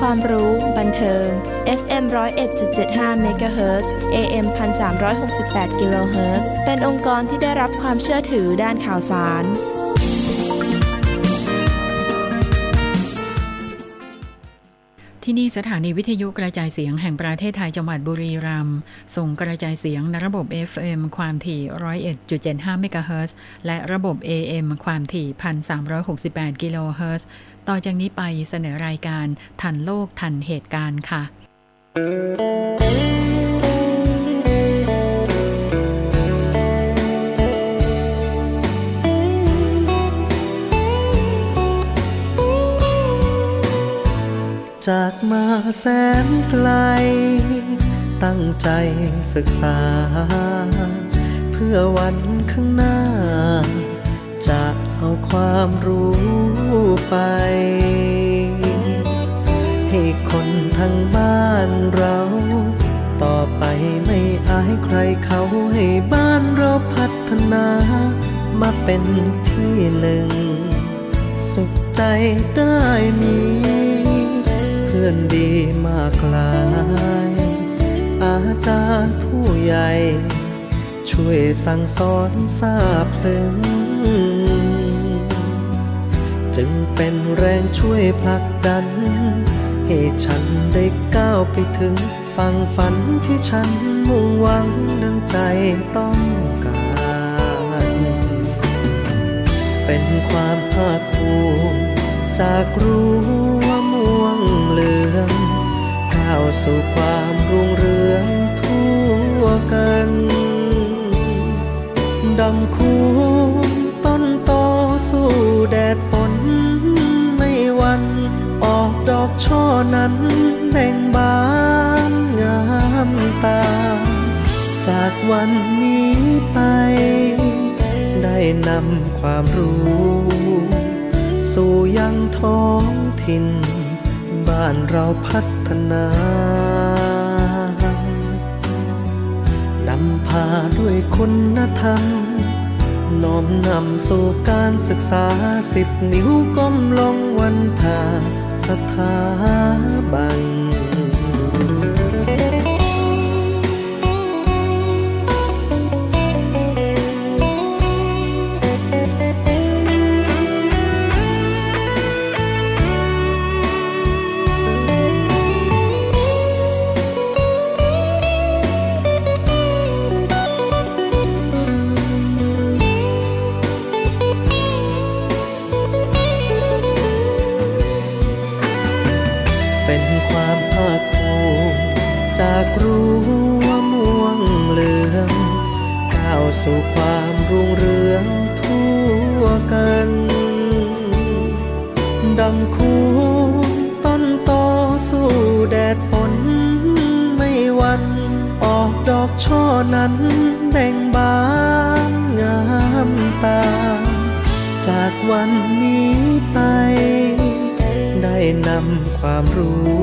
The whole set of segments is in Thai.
ความรู้ บันเทิง FM 101.75 MHz AM 1368 kHz เป็นองค์กรที่ได้รับความเชื่อถือด้านข่าวสาร ที่นี่สถานีวิทยุกระจายเสียงแห่งประเทศไทยจังหวัดบุรีรัมย์ส่งกระจายเสียงในระบบ FM ความถี่ 101.75เมกะเฮิรตซ์และระบบ AM ความถี่ 1,368กิโลเฮิร์ ต่อจากนี้ไปเสนอรายการทันโลกทันเหตุการณ์ค่ะจากมาแสนไกล ตั้งใจศึกษา เพื่อวันข้างหน้า จะ เอาความรู้ไป ให้คนทั้งบ้านเรา ต่อไปไม่อายใครเขาให้บ้านเราพัฒนา มาเป็นที่หนึ่ง สุขใจได้มี เพื่อนดีมากลาย อาจารย์ผู้ใหญ่ ช่วยสั่งสอนทราบซึ้ง เป็นแรงช่วยผลักดัน ให้ฉันได้ก้าวไปถึงฝั่งฝันที่ฉันมุ่งหวังดังใจต้องการ เป็นความภาคภูมิจากรั้ว่าม่วงเหลืองก้าวสู่ความรุ่งเรืองทั่วกันดำคูต้นโตสู้แดด ดอกช่อนั้นแบ่งบานงามตา จากวันนี้ไป ได้นำความรู้ สู่ยังท้องถิ่น บ้านเราพัฒนานำพาด้วยคุณธรรมน้อมนำสู่การศึกษาสิบนิ้วก้มลงวันทา ถาบัน จากวันนี้ไป ได้นำความรู้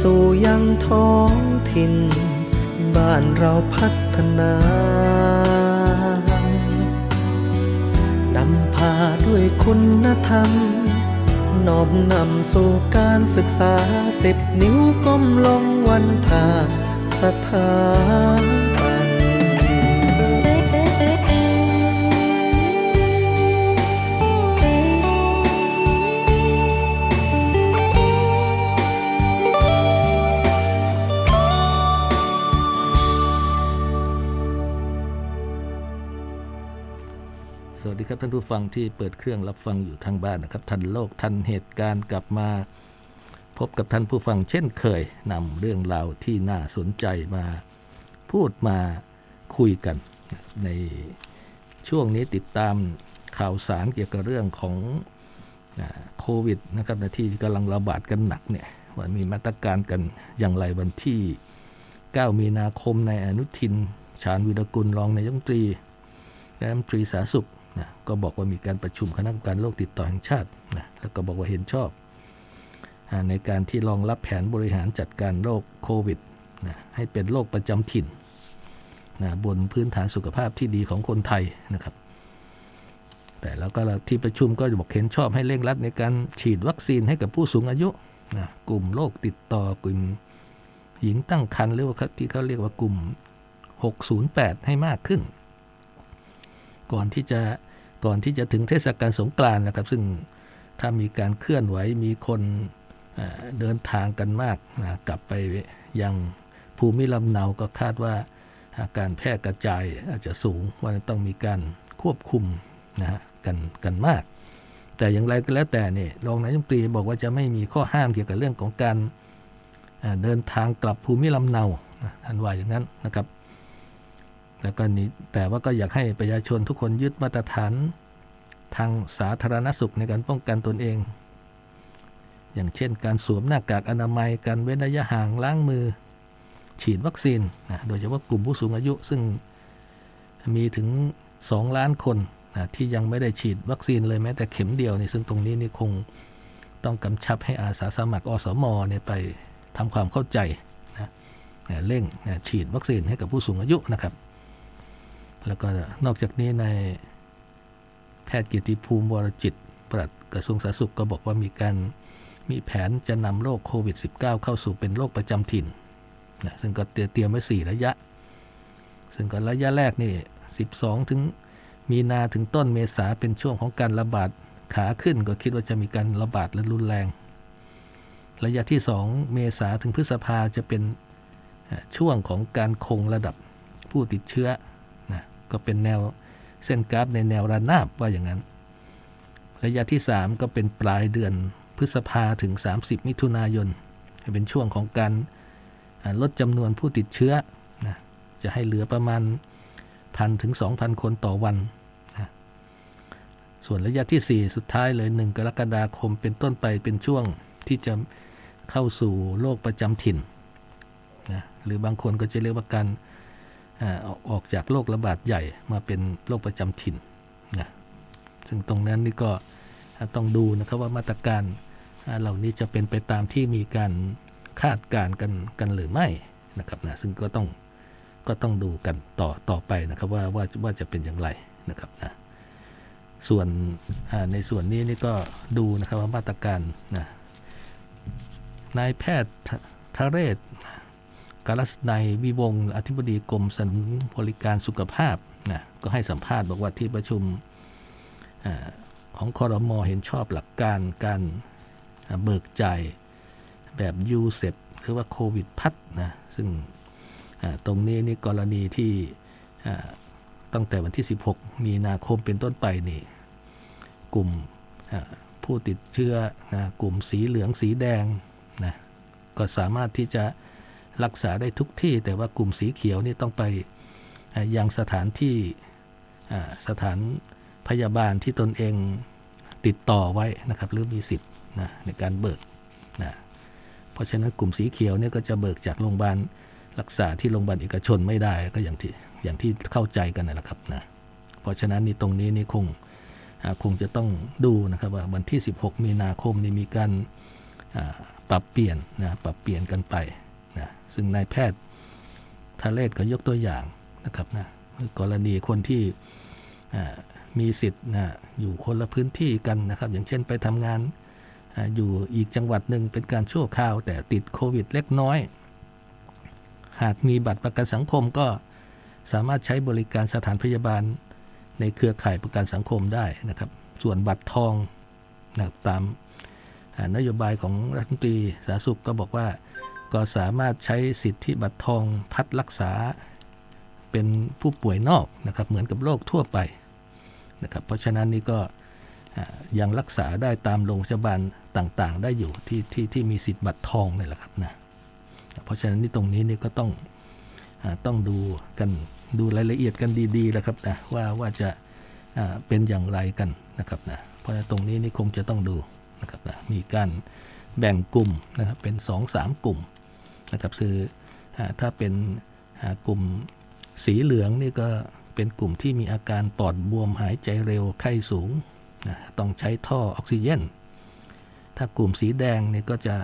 สู่ยังท้องถิ่น บ้านเราพัฒนานำพาด้วยคุณธรรมน้อมนำสู่การศึกษาสิบนิ้วก้มลงวันทาสถาน ท่านผู้ฟังที่เปิดเครื่องรับฟังอยู่ทางบ้านนะครับ ทันโลกทันเหตุการณ์กลับมา พบกับท่านผู้ฟังเช่นเคยนำเรื่องราวที่น่าสนใจมาพูดมาคุยกัน ในช่วงนี้ติดตามข่าวสารเกี่ยวกับเรื่องของโควิดนะครับที่กำลังระบาดกันหนักเนี่ยว่ามีมาตรการกันอย่างไรวันที่ 9 มีนาคมในอนุทิน ชาญวิรกุลรองนายกรัฐมนตรีและรัฐมนตรีสาธารณสุข นะก็บอกว่ามีการประชุมคณะกรรมการโรคติดต่อแห่งชาตินะแล้วก็บอกว่าเห็นชอบในการที่รองรับแผนบริหารจัดการโรคโควิดนะให้เป็นโรคประจำถิ่นนะบนพื้นฐานสุขภาพที่ดีของคนไทยนะครับ แต่แล้วก็ที่ประชุมก็บอกเห็นชอบให้เร่งรัดในการฉีดวัคซีนให้กับผู้สูงอายุนะกลุ่มโรคติดต่อกลุ่มหญิงตั้งครรภ์หรือว่าที่เขาเรียกว่ากลุ่ม 608 ให้มากขึ้น ก่อนที่จะก่อนที่จะถึงเทศกาลสงกรานต์นะครับ ซึ่งถ้ามีการเคลื่อนไหวมีคนเดินทางกันมากนะกลับไปยังภูมิลำเนาก็คาดว่าการแพร่กระจายอาจจะสูงว่าต้องมีการควบคุมนะฮะกันกันมาก แต่อย่างไรก็แล้วแต่เนี่ยรองนายกรัฐมนตรีบอกว่าจะไม่มีข้อห้ามเกี่ยวกับเรื่องของการเดินทางกลับภูมิลำเนาท่านว่าอย่างนั้นนะครับ แล้วก็นี้แต่ว่าก็อยากให้ประชาชนทุกคนยึดมาตรฐาน ทางสาธารณสุขในการป้องกันตนเอง อย่างเช่น การสวมหน้ากากอนามัยการเว้นระยะห่างล้างมือ ฉีดวัคซีนนะโดยเฉพาะกลุ่มผู้สูงอายุซึ่งมีถึง 2 ล้านคนนะที่ยังไม่ได้ฉีดวัคซีนเลยแม้แต่เข็มเดียวนี่ซึ่งตรงนี้นี่คงต้องกำชับให้อาสาสมัครอสมเนี่ยไปทำความเข้าใจนะเร่งนะฉีดวัคซีนให้กับผู้สูงอายุนะครับ แล้วก็นอกจากนี้ในแพทย์กียรติภูมิวรจิตปลัดกระทรวงสาธารณสุขก็บอกว่ามีการมีแผนจะนำโรคโควิด -19 เข้าสู่เป็นโรคประจำถิ่นนะซึ่งก็เตรียมไว้ 4 ระยะ ซึ่งก็ระยะแรกนี่ 12 ถึงมีนาถึงต้นเมษาเป็นช่วงของการระบาดขาขึ้นก็คิดว่าจะมีการระบาดและรุนแรง ระยะที่ 2 เมษาถึงพฤษภาจะเป็นช่วงของการคงระดับผู้ติดเชื้อ ก็เป็นแนวเส้นกราฟในแนวระนาบว่าอย่างนั้น ระยะที่ 3 ก็เป็นปลายเดือนพฤษภาถึง 30 มิถุนายน เป็นช่วงของการลดจำนวนผู้ติดเชื้อนะจะให้เหลือประมาณพันถึง 2,000 คนต่อวันนะส่วนระยะที่ 4 สุดท้ายเลย 1 กรกฎาคมเป็นต้นไปเป็นช่วงที่จะเข้าสู่โรคประจำถิ่นนะหรือบางคนก็จะเรียกว่าการ ออกจากโรคระบาดใหญ่มาเป็นโรคประจำถิ่นนะซึ่งตรงนั้นนี่ก็ต้องดูนะครับว่ามาตรการเหล่านี้จะเป็นไปตามที่มีการคาดการกันกันหรือไม่นะครับนะซึ่งก็ต้องก็ต้องดูกันต่อต่อไปนะครับว่าว่าว่าจะเป็นอย่างไรนะครับนะส่วนในส่วนนี้นี่ก็ดูนะครับว่ามาตรการนะนายแพทย์ทะเรศ กาลสนวิวงอธิบดีกรมสนับบริการสุขภาพนะก็ให้สัมภาษณ์บอกว่าที่ประชุมอของคอรมอเห็นชอบหลักการการเบิกจ่ายแบบยูเซปหรือว่าโควิดพัดนะซึ่งตรงนี้นี่กรณีที่ตั้งแต่วันที่ 16 มีนาคมเป็นต้นไปนี่กลุ่มผู้ติดเชื้อนะกลุ่มสีเหลืองสีแดงนะก็สามารถที่จะ รักษาได้ทุกที่ แต่ว่ากลุ่มสีเขียวนี่ต้องไปยังสถานที่สถานพยาบาลที่ตนเองติดต่อไว้นะครับ หรือมีสิทธิ์นะในการเบิกนะเพราะฉะนั้นกลุ่มสีเขียวเนี่ยก็จะเบิกจากโรงพยาบาลรักษาที่โรงพยาบาลเอกชนไม่ได้ก็อย่างที่อย่างที่เข้าใจกันนะครับนะเพราะฉะนั้นนี่ตรงนี้นี่คงคงจะต้องดูนะครับว่าวันที่ 16 มีนาคมนี่มีการปรับเปลี่ยนนะปรับเปลี่ยนกันไป ซึ่งนายแพทย์ทาเลศก็ยกตัวอย่างนะครับนะกรณีคนที่มีสิทธิ์นะอยู่คนละพื้นที่กันนะครับ อย่างเช่นไปทำงานอยู่อีกจังหวัดหนึ่งเป็นการชั่วคราว แต่ติดโควิดเล็กน้อย หากมีบัตรประกันสังคมก็สามารถใช้บริการสถานพยาบาลในเครือข่ายประกันสังคมได้นะครับ ส่วนบัตรทองนะตามนโยบายของรัฐมนตรีสาธารณสุขก็บอกว่า ก็สามารถใช้สิทธิบัตรทองพัดรักษาเป็นผู้ป่วยนอกนะครับเหมือนกับโรคทั่วไปนะครับเพราะฉะนั้นนี่ก็ยังรักษาได้ตามโรงพยาบาลต่างๆ ได้อยู่ที่ที่ที่มีสิทธิ์บัตรทองนี่แหละครับนะเพราะฉะนั้นนี่ตรงนี้นี่ก็ต้องอต้องดูกันดูรายละเอียดกันดีๆแล้วครับนะว่าว่าจะเป็นอย่างไรกันนะครับนะเพราะตรงนี้นี่คงจะต้องดูนะครับนะมีการแบ่งกลุ่มนะครับเป็น2อสามกลุ่ม นะครับคือถ้าเป็นกลุ่มสีเหลืองนี่ก็เป็นกลุ่มที่มีอาการปอดบวมหายใจเร็วไข้สูงนะต้องใช้ท่อออกซิเจนถ้ากลุ่มสีแดงเนี่ยก็จะ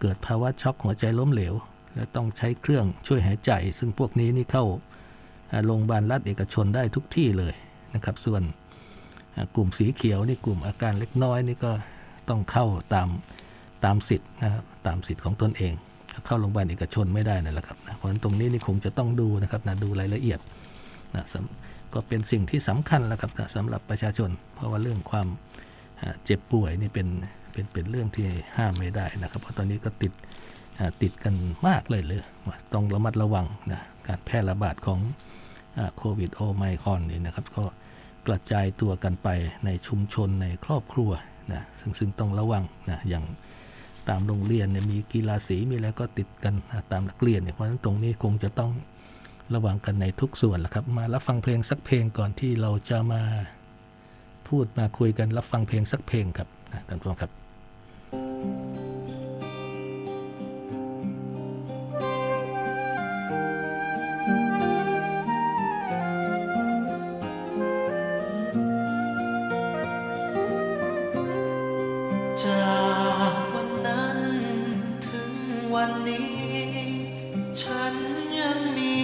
เกิดภาวะช็อกหัวใจล้มเหลว และต้องใช้เครื่องช่วยหายใจ ซึ่งพวกนี้นี่เข้าโรงพยาบาลรัฐเอกชนได้ทุกที่เลยนะครับ ส่วนกลุ่มสีเขียวนี่กลุ่มอาการเล็กน้อยนี่ก็ต้องเข้าตามตามสิทธิ์นะครับตามสิทธิ์ของตนเอง เข้าโรงพยาบาลเอกชนไม่ได้นั่นแหละครับนะเพราะฉะนั้นตรงนี้นี่คงจะต้องดูนะครับนะดูรายละเอียดนะก็เป็นสิ่งที่สำคัญแล้วครับนะสำหรับประชาชน เพราะว่าเรื่องความเจ็บป่วยนี่เป็นเป็นเป็นเรื่องที่ห้ามไม่ได้นะครับ เพราะตอนนี้ก็ติดติดกันมากเลยเลยต้องระมัดระวังนะการแพร่ระบาดของโควิดโอไมคอนนี่นะครับก็กระจายตัวกันไปในชุมชนในครอบครัวนะซึ่งซึ่งต้องระวังนะอย่าง ตามโรงเรียนเนี่ยมีกีฬาสีมีอะไรก็ติดกันตามนักเรียนเนี่ยเพราะฉะนั้นตรงนี้คงจะต้องระวังกันในทุกส่วนแหละครับ มารับฟังเพลงสักเพลงก่อนที่เราจะมาพูดมาคุยกันรับฟังเพลงสักเพลงครับท่านผู้ชมครับ ฉันยังมี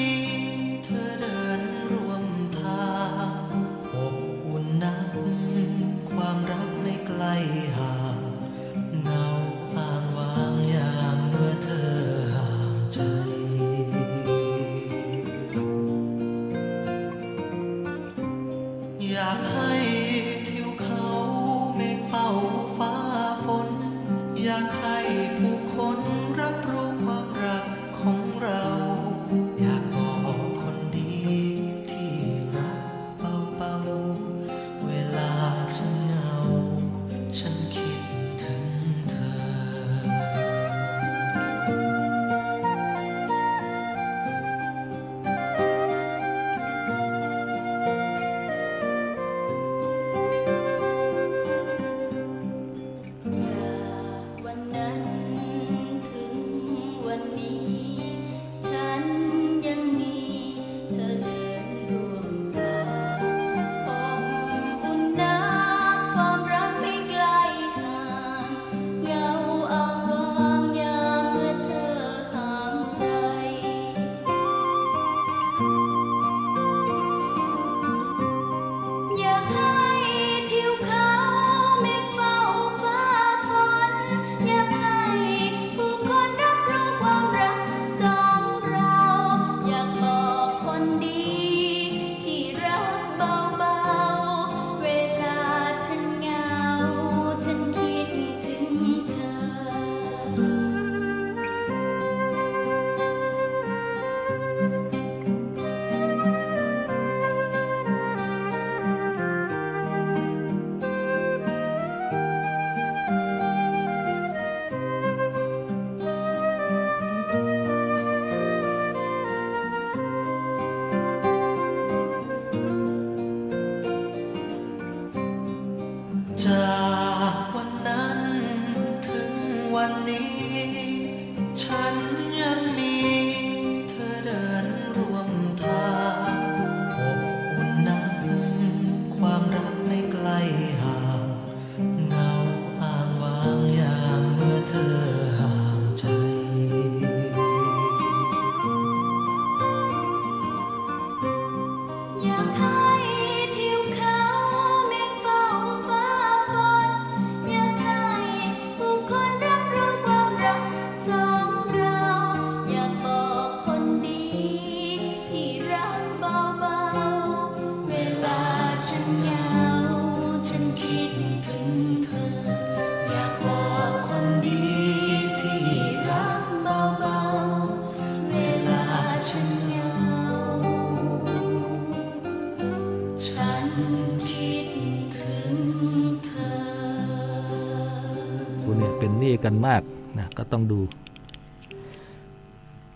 กันมากนะก็ต้องดู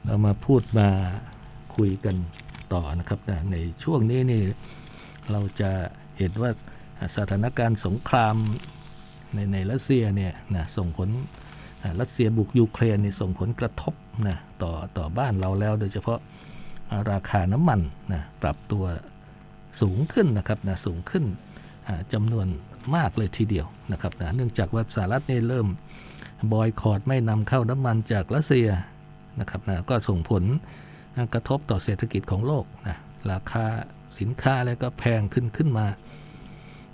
เรามาพูดมาคุยกันต่อนะครับนะในช่วงนี้นี่เราจะเห็นว่าสถานการณ์สงครามในในรัสเซียเนี่ยนะส่งผลรัสเซียบุกยูเครนนี่ส่งผลกระทบนะต่อต่อบ้านเราแล้ว โดยเฉพาะราคาน้ำมันนะปรับตัวสูงขึ้นนะครับนะสูงขึ้นจำนวนมากเลยทีเดียวนะครับนะเนื่องจากว่าสหรัฐเนี่ยเริ่ม บอยคอรดไม่นำเข้าน้ำมันจากรัสเซียนะครับนะก็ส่งผลกระทบต่อเศรษฐกิจของโลกนะราคาสินค้าอะไรก็แพงขึ้นขึ้นมา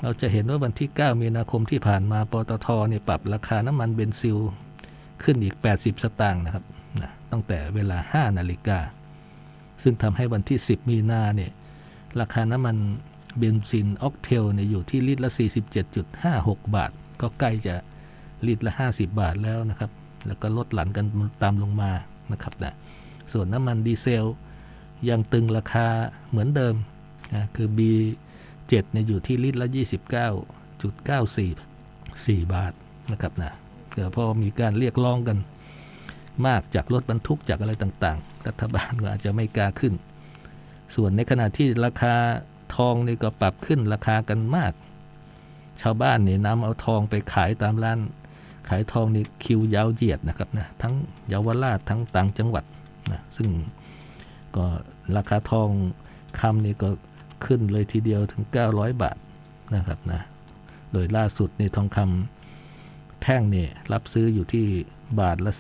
เราจะเห็นว่าวันที่ 9 มีนาคมที่ผ่านมาปตทเนี่ยปรับราคาน้ำมันเบนซิลขึ้นอีก 80 สตางค์นะครับนะตั้งแต่เวลา 5 นาฬิกา ซึ่งทำให้วันที่ 10 มีนาเนี่ยราคาน้ำมันเบนซินออกเทลเนี่ยอยู่ที่ลิตรละ 47.56 บาท ก็ใกล้จะ ลิตรละ 50 บาทแล้วนะครับ แล้วก็ลดหลั่นกันตามลงมานะครับนะส่วนน้ำมันดีเซลยังตึงราคาเหมือนเดิมนะคือ B7 เนี่ยอยู่ที่ลิตรละ 29.94 4 บาทนะครับนะเดี๋ยวพอมีการเรียกร้องกันมากจากรถบรรทุกจากอะไรต่างๆ รัฐบาลก็อาจจะไม่กล้าขึ้น ส่วนในขณะที่ราคาทองนี่ก็ปรับขึ้นราคากันมาก ชาวบ้านเนี่ยนำเอาทองไปขายตามร้าน ขายทองนี่คิวยาวเหยียดนะครับนะทั้งเยาวราชทั้งต่างจังหวัดนะซึ่งก็ราคาทองคำนี่ก็ขึ้นเลยทีเดียวถึง 900 บาทนะครับนะโดยล่าสุดในทองคำแท่งนี่รับซื้ออยู่ที่บาทละ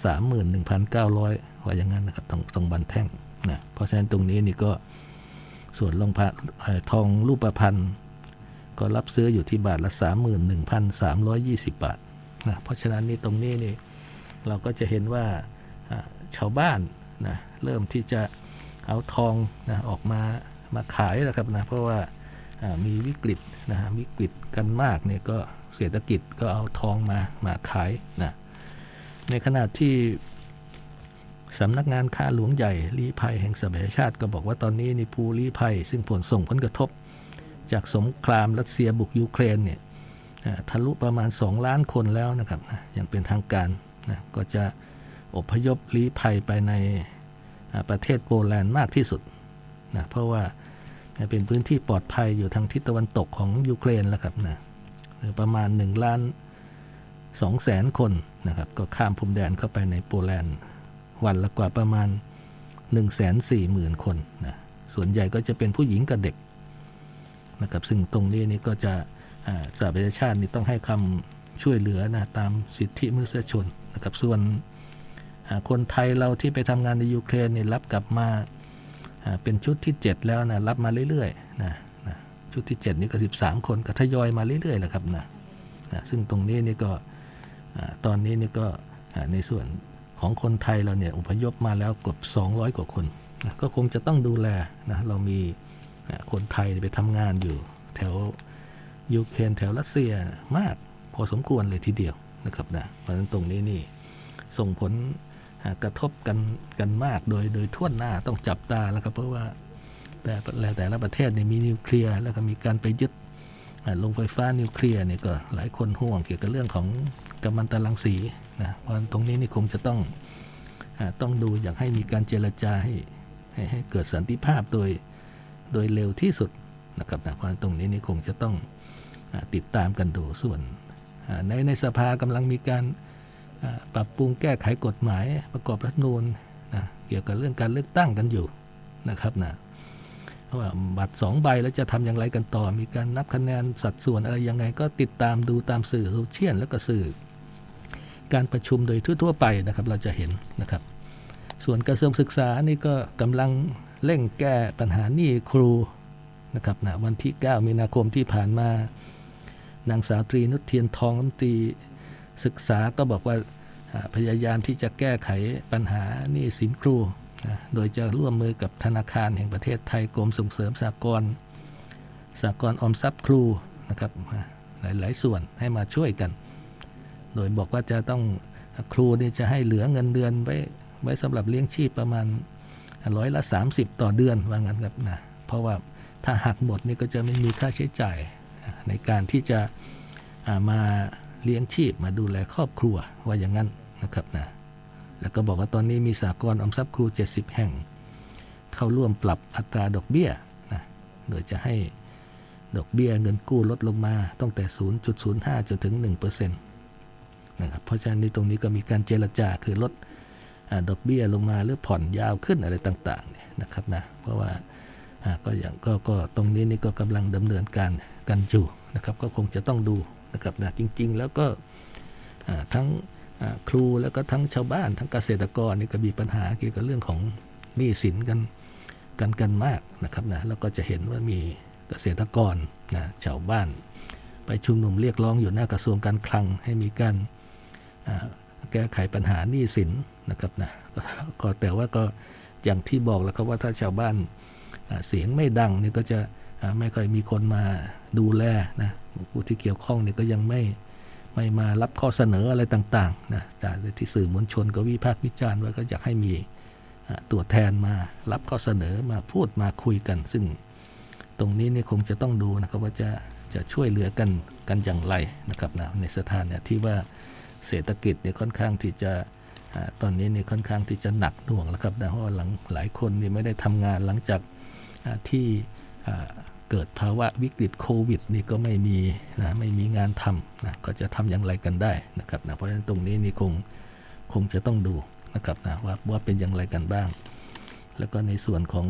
31,900 ว่าอย่างนั้นนะครับทองทองบันแท่งนะเพราะฉะนั้นตรงนี้นี่ก็ส่วนลงพทองรูปประพันธ์ก็รับซื้ออยู่ที่บาทละ 31,320 บาท นะเพราะฉะนั้นนี่ตรงนี้นี่เราก็จะเห็นว่าชาวบ้านนะเริ่มที่จะเอาทองนะออกมามาขายนะครับนะเพราะว่ามีวิกฤตนะฮะวิกฤตกันมากเนี่ยก็เศรษฐกิจก็เอาทองมามาขายนะในขณะที่สำนักงานค้าหลวงใหญ่ลี้ภัยแห่งสหประชาชาติก็บอกว่าตอนนี้ในี่ผู้ลี้ภัย ซึ่งผลส่งผลกระทบ จากสงครามรัสเซียบุกยูเครนเนี่ย ทะลุประมาณ 2 ล้านคนแล้วนะครับนะอย่างเป็นทางการนะก็จะอพยพลี้ภัยไปในประเทศโปแลนด์มากที่สุดนะเพราะว่าเป็นพื้นที่ปลอดภัยอยู่ทางทิศตะวันตกของยูเครนแล้วครับนะประมาณ1ล้าน2แสนคนนะครับก็ข้ามพรมแดนเข้าไปในโปแลนด์วันละกว่าประมาณ 1 4 0 0 0 0 คนนะส่วนใหญ่ก็จะเป็นผู้หญิงกับเด็กนะครับซึ่งตรงนี้นี่ก็จะ สหประชาชาตินี่ต้องให้คำช่วยเหลือนะตามสิทธิมนุษยชนนะครับส่วนคนไทยเราที่ไปทำงานในยูเครนนี่รับกลับมาเป็นชุดที่ 7 แล้วนะรับมาเรื่อยๆนะนะชุดที่ 7 นี่ก็ 13 คนก็ทยอยมาเรื่อยๆแหละครับนะนะซึ่งตรงนี้นี่ก็ตอนนี้นี่ก็ในส่วนของคนไทยเราเนี่ยอพยพมาแล้วกือบ200 กว่าคนนะก็คงจะต้องดูแลนะเรามีคนไทยไปทำงานอยู่แถว ยูเครนแถวรัสเซียมากพอสมควรเลยทีเดียวนะครับนะเพราะฉะนั้นตรงนี้นี่ส่งผลกระทบกันกันมากโดยโดยทั่วหน้าต้องจับตาแล้วครับเพราะว่าแต่แต่ละประเทศเนี่ยมีนิวเคลียร์แล้วก็มีการไปยึดลงไฟฟ้านิวเคลียร์เนี่ยก็หลายคนห่วงเกี่ยวกับเรื่องของกัมมันตรังสีนะเพราะตรงนี้นี่คงจะต้องต้องดูอยากให้มีการเจรจาให้ให้ให้เกิดสันติภาพโดยโดยเร็วที่สุดนะครับนะเพราะตรงนี้นี่คงจะต้อง ติดตามกันดูส่วนในในสภากำลังมีการปรับปรุงแก้ไขกฎหมายประกอบรัฐนูลนะเกี่ยวกับเรื่องการเลือกตั้งกันอยู่นะครับนะว่าบัตรสองใบแล้วจะทำอย่างไรกันต่อ มีการนับคะแนนสัดส่วนอะไรยังไง ก็ติดตามดูตามสื่อโซเชียลแล้วก็สื่อ การประชุมโดยทั่ว ๆ ไปนะครับเราจะเห็นนะครับ ส่วนกระทรวงศึกษานี่ก็กำลังเร่งแก้ปัญหาหนี้ครูนะครับนะวันที่ 9 มีนาคมที่ผ่านมา นางสาวตรีนุชเทียนทองรัฐมนตรีศึกษาก็บอกว่าพยายามที่จะแก้ไขปัญหานี่สินครูนะโดยจะร่วมมือกับธนาคารแห่งประเทศไทยกรมส่งเสริมสากลสากลออมทรัพย์ครูนะครับหลายๆ ส่วนให้มาช่วยกัน โดยบอกว่าจะต้องครูนี่จะให้เหลือเงินเดือนไว้ไว้สำหรับเลี้ยงชีพประมาณร้อยละ 30 ต่อเดือนว่างั้นครับนะเพราะว่าถ้าหักหมดนี่ก็จะไม่มีค่าใช้จ่าย ในการที่จะมาเลี้ยงชีพมาดูแลครอบครัวว่าอย่างนั้นนะครับนะแล้วก็บอกว่าตอนนี้มีสากลออมทรัพย์ครู 70 แห่ง เข้าร่วมปรับอัตราดอกเบี้ยนะโดยจะให้ดอกเบี้ยเงินกู้ลดลงมาตั้งแต่ 0.05 จนถึง 1%นะครับเพราะฉะนั้นตรงนี้ก็มีการเจรจาคือลดดอกเบี้ยลงมาหรือผ่อนยาวขึ้นอะไรต่างๆเนี่ยนะครับนะเพราะว่าก็อย่างก็ก็ตรงนี้นี่ก็กำลังดำเนินการ กันอยู่นะครับ ก็คงจะต้องดูนะครับนะจริง ๆ แล้วก็ทั้งครูแล้วก็ทั้งชาวบ้าน ทั้งเกษตรกรนี่ก็มีปัญหาเกี่ยวกับเรื่องของหนี้สินกันกันกันมากนะครับนะแล้วก็จะเห็นว่ามีเกษตรกรนะชาวบ้าน ไปชุมนุมเรียกร้องอยู่หน้ากระทรวงการคลังให้มีการแก้ไขปัญหาหนี้สินนะครับนะก็แต่ว่าก็อย่างที่บอกแล้วครับว่าถ้าชาวบ้านเสียงไม่ดังนี่ก็จะไม่ค่อยมีคนมา ดูแลนะผู้ที่เกี่ยวข้องเนี่ยก็ยังไม่ไม่มารับข้อเสนออะไรต่างๆนะจากที่สื่อมวลชนก็วิพากษ์วิจารณ์ว่าก็อยากให้มีตัวแทนมารับข้อเสนอมาพูดมาคุยกัน ซึ่งตรงนี้เนี่ยคงจะต้องดูนะครับว่าจะจะช่วยเหลือกันกันอย่างไรนะครับนะในสถานเนี่ยที่ว่าเศรษฐกิจเนี่ยค่อนข้างที่จะตอนนี้เนี่ยค่อนข้างที่จะหนักหน่วงแล้วครับนะเพราะว่าหลังหลายคนนี่ไม่ได้ทำงานหลังจากที่ เกิดภาวะวิกฤตโควิดนี่ก็ไม่มีนะไม่มีงานทำนะก็จะทำอย่างไรกันได้นะครับนะเพราะฉะนั้นตรงนี้นี่คงคงจะต้องดูนะครับนะว่าว่าเป็นอย่างไรกันบ้าง แล้วก็ในส่วนของ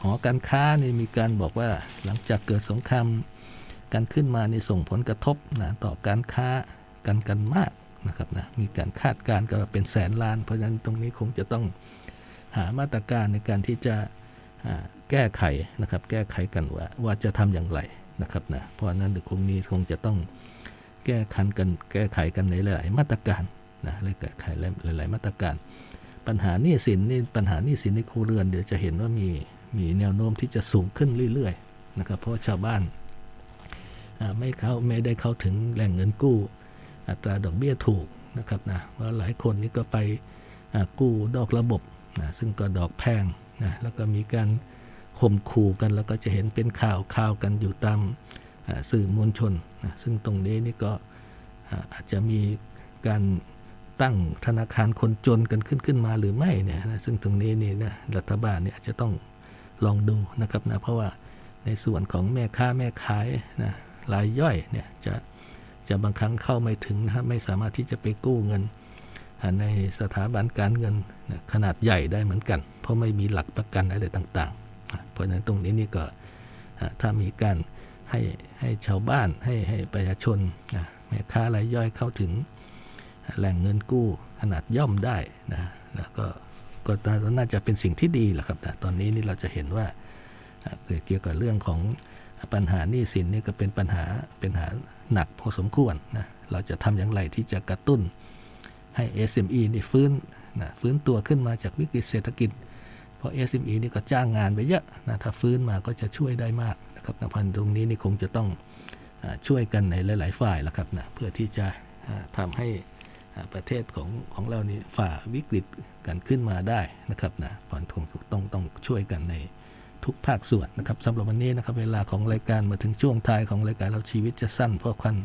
หอการค้านี่มีการบอกว่าหลังจากเกิดสงครามการขึ้นมาในส่งผลกระทบนะต่อการค้ากันกันมากนะครับนะมีการคาดการณ์ก็เป็นแสนล้าน เพราะฉะนั้นตรงนี้คงจะต้องหามาตรการในการที่จะ แก้ไขนะครับ แก้ไขกันว่าว่าจะทำอย่างไรนะครับนะเพราะนั้นคงนี้คงจะต้องแก้ขันกันแก้ไขกันในหลายมาตรการนะและแก้ไขหลายๆมาตรการ ปัญหาหนี้สินนี่ปัญหาหนี้สินในครัวเรือนเดี๋ยวจะเห็นว่ามีมีแนวโน้มที่จะสูงขึ้นเรื่อยๆนะครับ เพราะชาวบ้านไม่เข้าไม่ได้เข้าถึงแหล่งเงินกู้ อัตราดอกเบี้ยถูกนะครับนะว่าหลายคนนี่ก็ไปกู้ดอกระบบนะซึ่งก็ดอกแพงนะแล้วก็มีการ ข่มขู่กันแล้วก็จะเห็นเป็นข่าวข่าวกันอยู่ตามสื่อมวลชนนะซึ่งตรงนี้นี่ก็อาจจะมีการตั้งธนาคารคนจนกันขึ้นขึ้นมาหรือไม่เนี่ยนะซึ่งตรงนี้นี่นะรัฐบาลเนี่ยอาจจะต้องลองดูนะครับนะเพราะว่าในส่วนของแม่ค้าแม่ขายนะรายย่อยเนี่ยจะจะบางครั้งเข้าไม่ถึงนะครับไม่สามารถที่จะไปกู้เงิน ในสถาบันการเงินขนาดใหญ่ได้เหมือนกัน เพราะไม่มีหลักประกันอะไรต่างๆ เพราะฉะนั้นตรงนี้นี่ก็ถ้ามีการให้ให้ชาวบ้านให้ให้ประชาชนแม่ค้ารายย่อยเข้าถึงแหล่งเงินกู้ขนาดย่อมได้นะแล้วก็ก็น่าจะเป็นสิ่งที่ดีแหละครับแต่ตอนนี้นี่เราจะเห็นว่าเกี่ยวกับเรื่องของปัญหาหนี้สินนี่ก็เป็นปัญหาเป็นหาหนักพอสมควรนะเราจะทำอย่างไรที่จะกระตุ้นให้ SME นี่ฟื้นนะฟื้นตัวขึ้นมาจากวิกฤตเศรษฐกิจ เพราะ SME นี่ก็จ้างงานไปเยอะนะถ้าฟื้นมาก็จะช่วยได้มากนะครับนะพันตรงนี้นี่คงจะต้องช่วยกันในหลาย ๆ ฝ่ายละครับนะเพื่อที่จะทำให้ประเทศของของเรานี่ฝ่าวิกฤตกันขึ้นมาได้นะครับนะผอนคงต้องต้องช่วยกันในทุกภาคส่วนนะครับสำหรับวันนี้นะครับเวลาของรายการมาถึงช่วงท้ายของรายการเราชีวิตจะสั้นเพราะควัน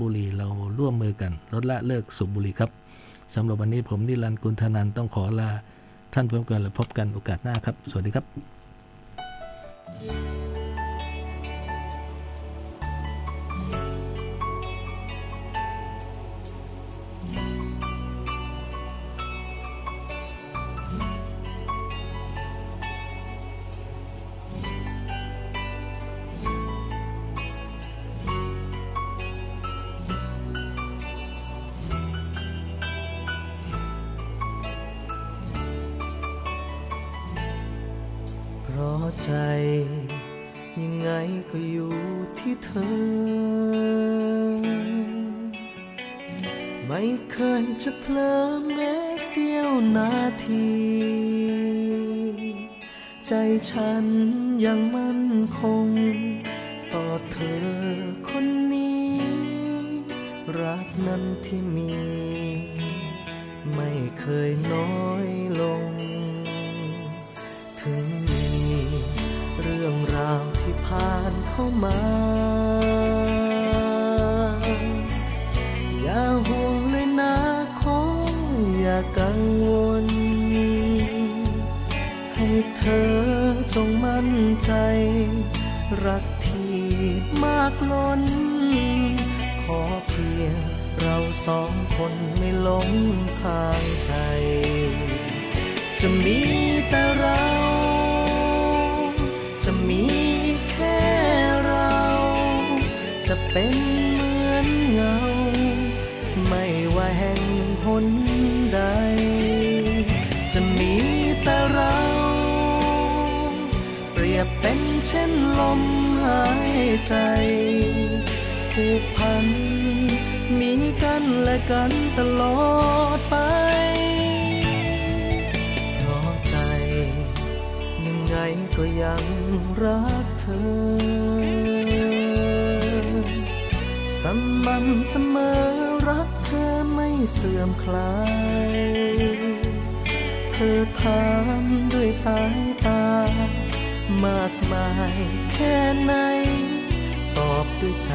บุหรี่เราร่วมมือกันลดละเลิกสูบบุหรี่ครับสำหรับวันนี้ผมนิรันดร์กุลธนันต้องขอลา ท่านพบกันและพบกันโอกาสหน้าครับ สวัสดีครับ นาที ใจฉันยังมั่นคง ต่อเธอคนนี้ รักนั้นที่มี ไม่เคยน้อยลง ถึงมีเรื่องราวที่ผ่านเข้ามา เธอจงมั่นใจ รักที่มากล้น ขอเพียงเราสองคนไม่หลงทางใจ จะมีแต่เรา จะมีแค่เรา จะเป็นเหมือน เป็นเช่นลมหายใจผูกพัน มีกันและกันตลอดไป เพราะใจ ยังไงก็ยังรักเธอสม่ำเสมอรักเธอไม่เสื่อมคลาย เธอถามด้วยสายตามาก มาย แค่ไหน ตอบด้วยใจ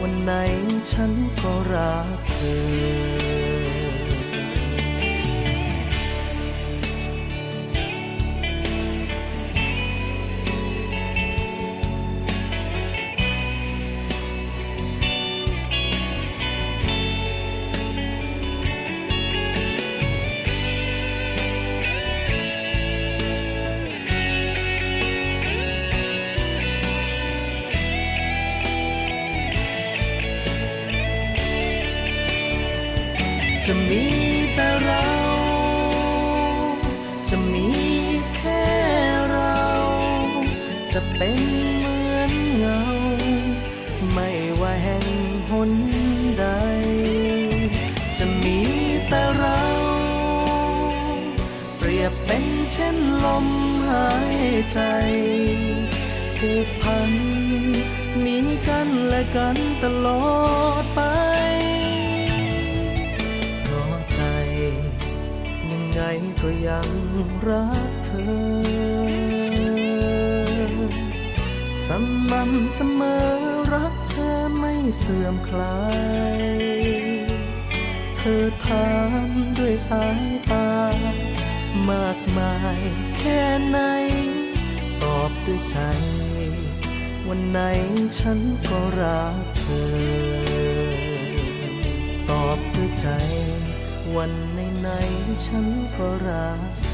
วันไหนฉันก็รักเธอ เช่นลมหายใจผูกพัน มีกันและกันตลอดไปเพราะใจ ยังไงก็ยังรักเธอสม่ำเสมอรักเธอไม่เสื่อมคลาย เธอถามด้วยสายตามาก มาย แค่ไหน ตอบด้วยใจ วันไหนฉันก็รักเธอ ตอบด้วยใจ วันไหนไหนฉันก็รัก